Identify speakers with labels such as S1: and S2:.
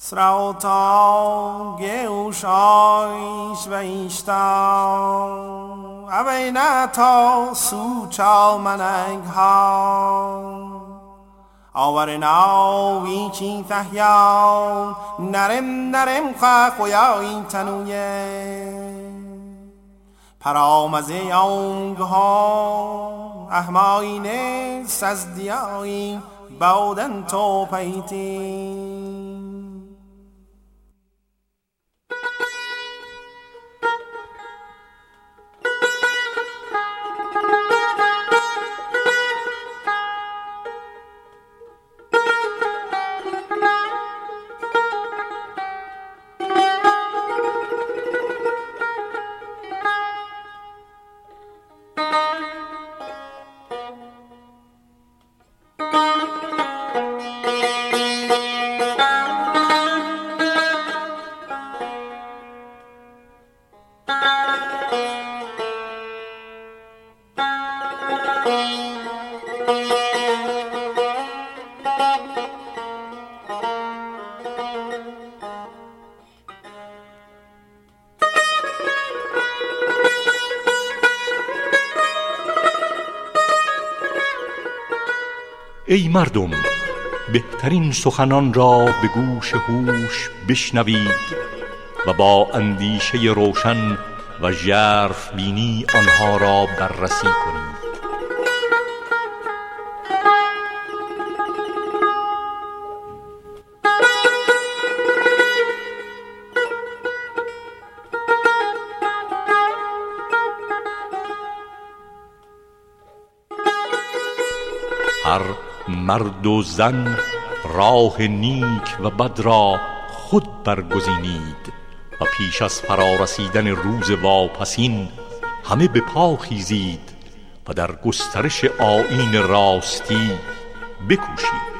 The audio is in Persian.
S1: Srauta geushoish veishta Avenato su chal manang ha آورنا ویچی تحیا نرم نرم خوا خویا این تنویه. پرامزه آنگه ها احماینه سزدیایی بودن تو پیتی.
S2: ای مردم بهترین سخنان را به گوش هوش بشنوید و با اندیشه روشن و ژرف بینی آنها را بررسی کنید. هر مرد و زن راه نیک و بد را خود برگزینید و پیش از فرارسیدن روز واپسین همه به پا خیزید و در گسترش آیین راستی بکوشید.